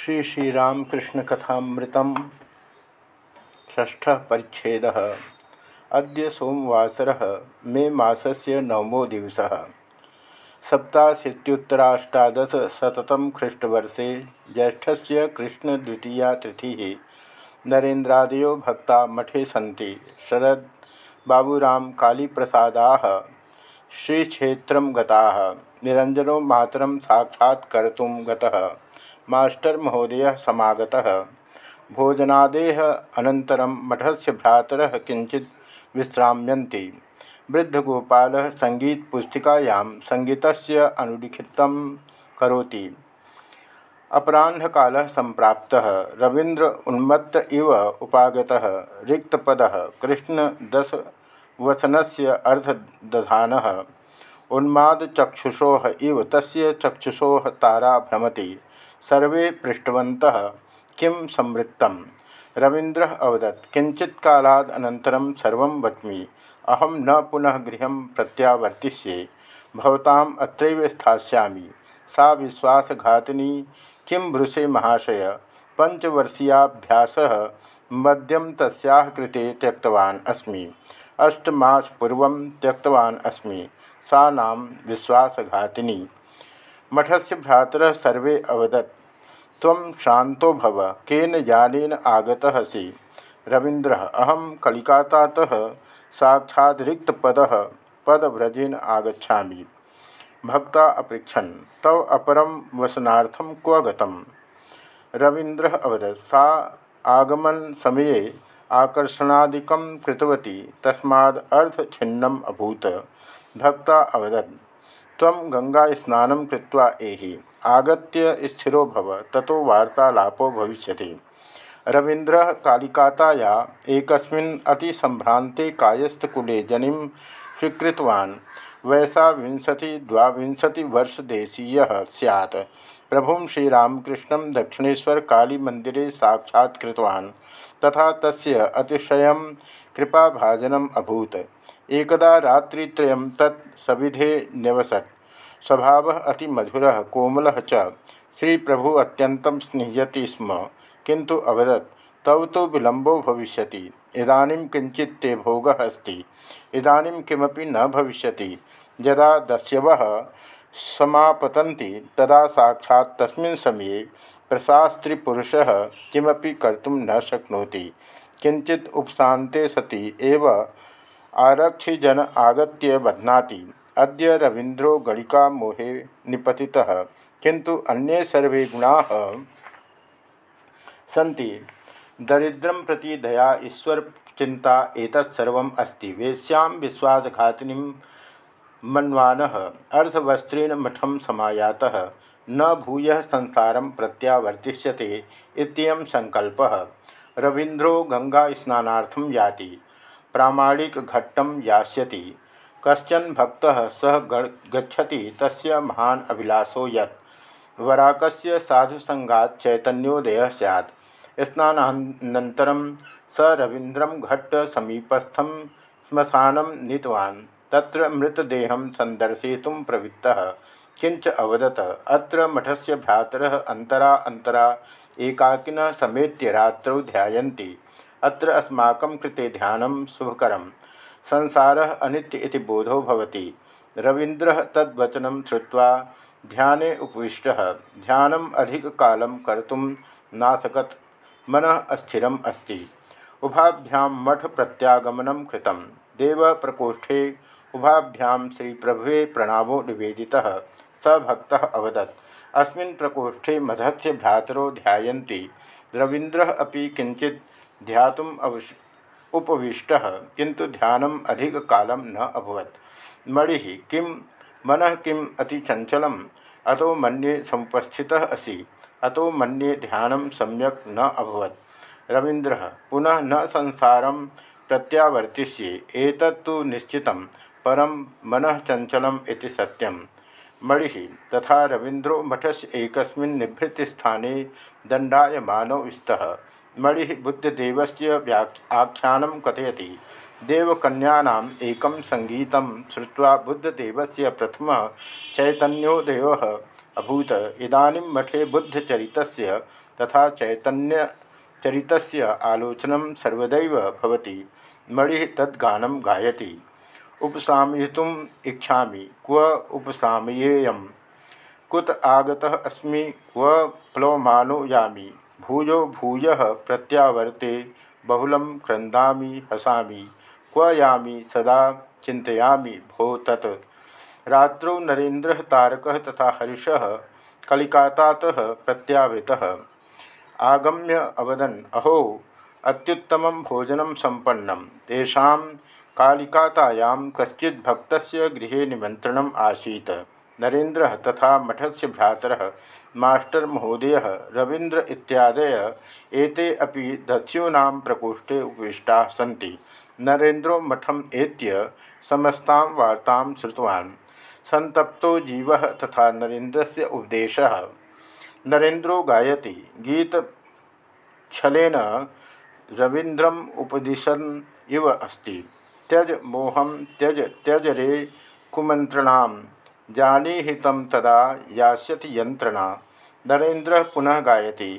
श्री श्रीरामकृष्ण कथामृतम। ष्ठ परिच्छेद। अद्य सोमवासर, मे मासस्य नवमो दिवस। सप्ताशीत्युत्तराष्टादशतम ख्रीष्टवर्षे ज्येष्ठस्य कृष्णद्वितीया तिथि नरेन्द्रादयो भक्ता मठे सी शरद बाबूराम कालीप्रसादाः श्रीक्षेत्रं गताः। निरञ्जनो मातरं साक्षात्कर्तुं गतः। मास्टर महोदय समागत। भोजनादेह मठस्य भ्रातरः किञ्चित् विश्राम्यन्ति। वृद्धगोपाल सङ्गीतपुस्तिकायां सङ्गीतस्य अनुलिखितं करोति। अपराह्नकालः सम्प्राप्तः। रवीन्द्र उन्मत्त इव उपागतः। रिक्तपदः कृष्णदशवसनस्य अर्धदधानः। उन्मादचक्षुषोः इव तस्य चक्षुषोः तारा भ्रमति। सर्वे पृष्टवन्तः। किं संवृत्तं रवीन्द्रः अवदत् किञ्चित्कालाद् अनन्तरं सर्वं वच्मि। अहं न पुनः गृह प्रत्यावर्तिष्ये, भवताम् अत्रैव स्थास्यामि। सा विश्वासघातिनी, किं ब्रुषे महाशय पंचवर्षीयाभ्यास मद्यं तस्याः कृते त्यक्तवान् अस्मि। अष्टमासपूर्वं त्यक्तवान् अस्मि। सा नाम विश्वासघातिनी। मठस्य भ्रातरः सर्वे अवदत्। त्वं शान्तो भव, केन यानेन आगतः असि। रवीन्द्रः, अहं कलिकातातः साक्षात् रिक्तपदः पदव्रजेन आगच्छामि। भक्ता अपृछन तव अपरं वसनार्थं क्व गतम्? रवीन्द्रः अवदत्, सा आगमनसमये आकर्षणादिकं कृतवती, तस्माद् अर्धछिन्नम् अभूत्। भक्ता अवदत् त्वं गङ्गास्नानं कृत्वा एहि। आगत्य स्थिरो भव, ततो वार्तालापो भविष्यति। रवीन्द्रः कालिकाताया एकस्मिन् अतिसम्भ्रान्ते कायस्थकुले जनिं स्वीकृतवान्। वयसा विंशति द्वाविंशतिवर्षदेशीयः स्यात्। प्रभुं श्रीरामकृष्णं दक्षिणेश्वर कालीमन्दिरे साक्षात्कृतवान्। तथा तस्य अतिशयं कृपाभाजनम् अभूत्। एकदा रात्रित्रयं तत् सविधे न्यवसत् स्वभाव अतिमधुर कोमल च। श्री प्रभु अत्यंत स्निह्यति स्म। किंतु अवदत् तव तो विलंबो भविष्य इदानीं किंचित ते भोग अस्त। इदानीं किमपि न भविष्य यदा दस्यव समापतन्ति, तदा साक्षात् तस्मिन् समये प्रशास्त्रीपुरुषः कर्तुं न शक्नोति। किंचित उपशाते सति आरक्षिजन आगत बध्नाति। अद्य रवीन्द्रो गणिका मोहे निपतितः। किंतु अन्ये सर्वे गुणाः सन्ति। दरिद्रं प्रति दया, ईश्वर चिंता एतत्सर्वम् अस्ति। वेश्यां विश्वासघातिनीं मन्वानः। अर्धवस्त्रेण मठम समायातः। न भूयः संसारं प्रत्यावर्तिष्यते इत्ययं संकल्पः। रवीन्द्रो गङ्गास्नानार्थं याति। प्रामाणिक घट्टम यास्यति। कशन भक्त सह गच्छति तस्य महान अभिलाषो यत् वराकस्य साधुसंगात चैतन्योदय सैत् स्नानानन्तरं स रवीन्द्रं घट्ट समीपस्थं श्मशानं नीतवान्। तत्र मृतदेहं सन्दर्शयितुं प्रवृत्तः। किंच अवदत, अत्र मठस्य भ्रातरः अंतरा अंतरा एकाकिनः समेत्य रात्रौ ध्यायन्ति। अत्र अस्माकं कृते ध्यानं शुभकरं। संसारः अनित्य इति बोधो भवति। रवीन्द्रः तद्वचनं श्रुत्वा ध्याने उपविष्टः। ध्यानम् अधिककालं कर्तुं नाशकत् मनः अस्थिरम् अस्ति। उभाभ्यां मठप्रत्यागमनं कृतं। देवप्रकोष्ठे उभाभ्यां श्रीप्रभुवे प्रणामो निवेदितः। स भक्तः अवदत्। अस्मिन् प्रकोष्ठे मधस्य भ्रातरो ध्यायन्ति। रवीन्द्रः अपि किञ्चित् ध्यातुम उपविष्ट किंतु ध्यानम अधिक कालम न अभवत। मणि किं, मन किम अति चंचल अतो मन्ये समुपस्थित असी। अतो मन्ये ध्यान सम्यक न अभवत। रवींद्र पुनः न संसार प्रत्यावर्तिष्ये। निश्चित परम मन चंचलम इति सत्यम। मणि, तथा रवींद्रो मठस्य एकस्मिन् निभृतस्थाने दण्डायमानौ मणि बुद्धदेव आख्यान कथयति। देवकन्यानाम् एकं सङ्गीतं श्रुत्वा बुद्धदेवस्य प्रथमः चैतन्योदयो अभूत। इदानीं मठे बुद्धचरितस्य तथा चैतन्य चरितस्य आलोचनं सर्वदैव भवति। मणि तद्गानं गायति। उपसामयितुम् इच्छामि। क्व उपसामयेयं कुत आगतः अस्मि? क्व प्लवमानो यामि भूयो भूय प्रत्यावर्ते, बहुलं क्रन्दामि, हसामि क्व यामि सदा चिंतयामी भो तत्। रात्रौ नरेन्द्र तारक तथा हरीश कलिकाता प्रत्यावृत। आगम्य अवदन, अहो, अत्युत्तम भोजन संपन्न तेषा कालिकातायां कश्चित् भक्तस्य गृहे निमन्त्रणम् आसीत्। नरेन्द्र तथा मठस्य भ्रातर, मास्टर महोदय रवींद्र इत्यादय एते अपि दस्यूनां प्रकोष्ठे उपविष्टाः सन्ति। नरेन्द्रो मठम एत्य समस्ता वार्ता श्रुतवान्। संतप्तो जीव तथा नरेन्द्र से उपदेश। नरेन्द्रो गायति। गीत छलेन रवींद्रम उपदिशन इव अस्ति। त्यज मोहम त्यज त्यज रे कुमंत्रणाम जानी हितम तदा यास्यति यंत्रणा। नरेन्द्र पुनः गायति।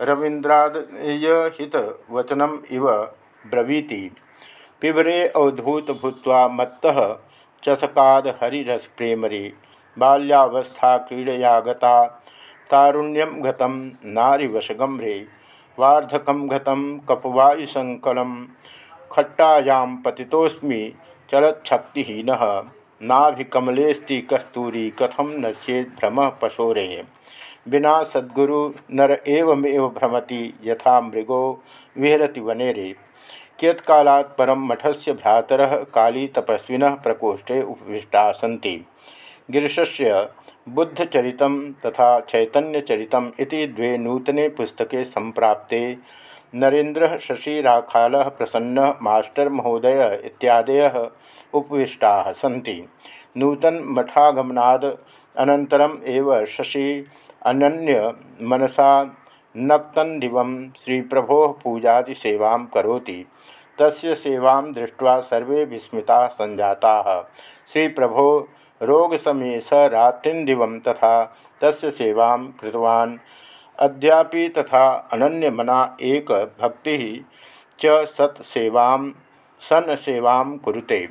रवींद्रादय हित वचनम इव ब्रवीति। पिबरे अवधूत भूत्वा मत्तः चसकाद हरिरस प्रेमरे बाल्यावस्था क्रीड़या गता तारुण्यम गतम नारीवशगम्रे वार्धकम गतम कपवायुसंकलम खट्टायां पतितोस्मि चलच्छक्तिहीन। नाभिकमलेस्ति कस्तूरी कथम नश्येद भ्रम पशोरे। बिना सद्गुरु नर एवमेव भ्रमति यथा मृगो विहरति वनेरे। कियत्कालात् परं मठस्य भ्रातरः काली तपस्विनः प्रकोष्ठे उपविष्टा सन्ति गिरीशस्य बुद्धचरितं तथा चैतन्यचरितम् इति द्वे नूतने पुस्तके सम्प्राप्ते नरेन्द्रः शशिराखालः प्रसन्नः मास्टर् महोदय इत्यादयः उपविष्टाः सन्ति। नूतनमठागमनाद् अनन्तरम् एव शशि अन्य मनसा नक्तन्दिवं श्रीप्रभोः पूजादिसेवां करोति। तस्य सेवां दृष्ट्वा सर्वे विस्मिता संजाता श्री प्रभो रोग स रात्रिदिव तथा तस्य सेवां कृतवान् अद्यापि तथा अनन्यमना एक भक्ति च सत्सेवां सन सेवां कुरुते।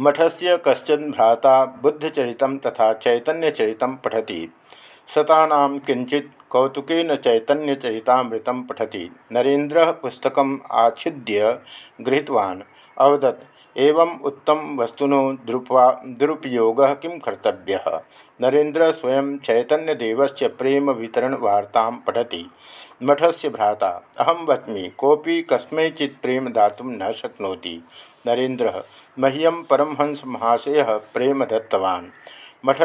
मठस्य कश्चन भ्राता बुद्धचरितं तथा चैतन्यचरितं पठति। शतानां किंचित कौतुकेन चैतन्यचरितामृत पठति। नरेन्द्र पुस्तक आच्छिद्य गृहीतवान्। अवदत् एवं उत्तम वस्तुनो दुरुपा दुरुपयोग किं कर्तव्य? नरेन्द्र स्वयं चैतन्यदेव प्रेम वितरण वार्ता पठति। से भ्राता अहम वच्मि कोपी कस्मैचित् प्रेम दातुं न शक्नोति। नरेन्द्र मह्यम परमहंस महाशय प्रेम दत्तवान्।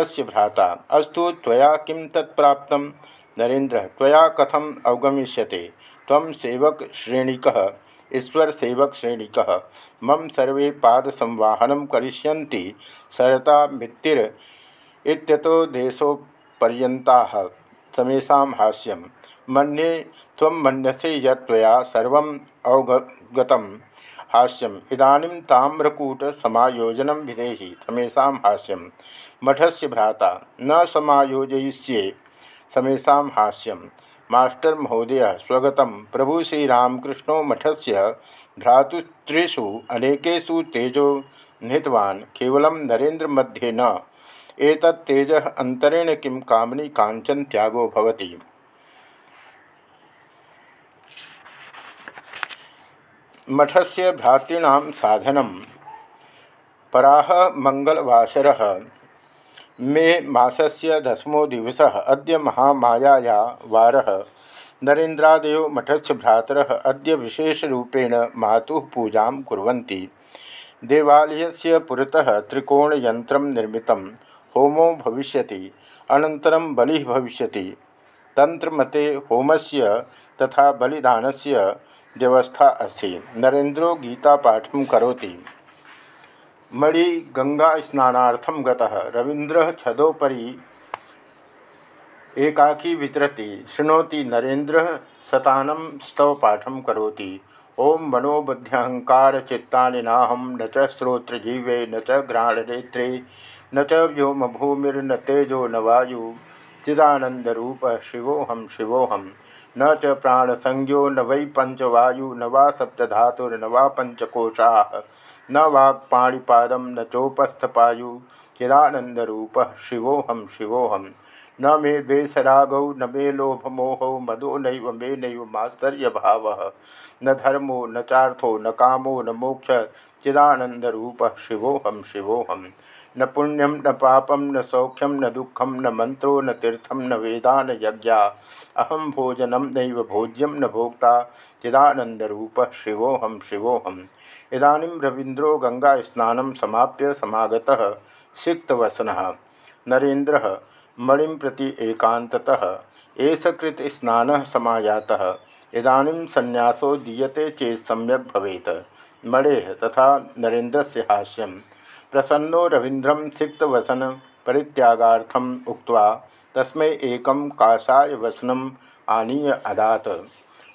से भ्राता, अस्तु त्वया किं तत्प्राप्त? नरेन्द्र, त्वया कथम अवगमिष्यते? तम सेवक श्रेणिक ईश्वर सेवक श्रेणिक मम सर्वे पाद संवाहन करिष्यन्ति, सरता मित्तिर इत्यतो देशोपर्यन्ताः। समेषां हाष्यम मन्ये त्वं मन्यसे यत्त्वया सर्वम् अवगतं हास्यम। इदानीं ताम्रकूट समायोजन विधेहि। समेषा हास्यम मठस्य भ्राता। न समायोजयिष्ये। समेषा हास्यम। मास्टर महोदय, स्वगत प्रभु श्रीरामकृष्णो से भ्रातृषु अनेकेषु तेजो निहितवान्, केवलं नरेन्द्र मध्ये न। एतत् तेजः अन्तरेण किं कामनी कांचन त्यागो भवति। मठस्य भ्रातॄणां साधनं। पराह मंगलवासरः। मे मासस्य दशमो दिवस अद्य महामायाया वार। नरेन्द्रादयो मठस्य भ्रातरः अद्य विशेषरूपेण मातुः पूजां कुर्वन्ति। देवालयस्य पुरतः निर्मितं, होमो भविष्यति, अनन्तरं बलिः भविष्यति। तन्त्रमते होमस्य तथा बलिदानस्य व्यवस्था अस्ति। नरेन्द्रो गीतापाठं करोति। मणि गंगा स्नानार्थम गतः रवींद्र छदोपरी एकाकी वितरती, शृणोति नरेन्द्र शतानम स्तवपाठं करोति। ओम मनोबुद्ध्यहंकार चित्तानि न च न च घ्राणनेत्रे न च व्योम भूमिर्न तेजो न वायु। शिवोहम शिवोहम न च प्राणसंज्ञो न वै पंचवायु, न वा सप्तधातुर्न वा पंचकोशा, न वाक्पाणिपादम न चोपस्थपायु चिदानंदरूप शिवोहम शिवोहम न मे द्वेषरागौ, न मे लोभमोहौ, मदो नैव मे नैव भाव न धर्मो, न चार्थो, न कामो, न मोक्ष चिदानंदरूप शिवोहम शिवोहम न पुण्यम न पापम न सौख्यम न दुखम न मंत्रो न तीर्थम न वेदा न यज्ञा अहम भोजनम नैव भोज्यम न भोक्ता चिदानंदरूप शिवोहम शिवोहम इदानीं रवीन्द्रो गंगा स्नान समाप्य समागतः सिक्तवसनः नरेन्द्र, मणि प्रति एकांततः एष कृत स्नान समायातः। इदानीं संन्यासो दीयते चेत सम्यक भवेत। मणे तथा नरेन्द्र से हाष्यम प्रसन्नो रवीन्द्रम सिक्तवसन परित्यागार्थम उक्त्वा तस्मै एकं काषाय वसनम आनीय अदात।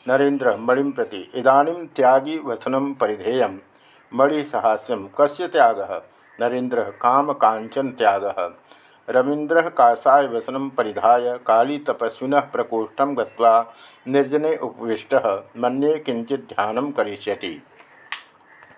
नरेन्द्र, मणि प्रति इदानीं त्यागी वसनं परिधेय। मणिसहास्यम कस्य त्याग? नरेन्द्र काम कांचन त्याग। रवीन्द्र काषाय वसनम परिधाय काली तपस्विन प्रकोष्ठ गत्वा निर्जने उपविष्ट। मन्ये किंचित ध्यान करिष्यति।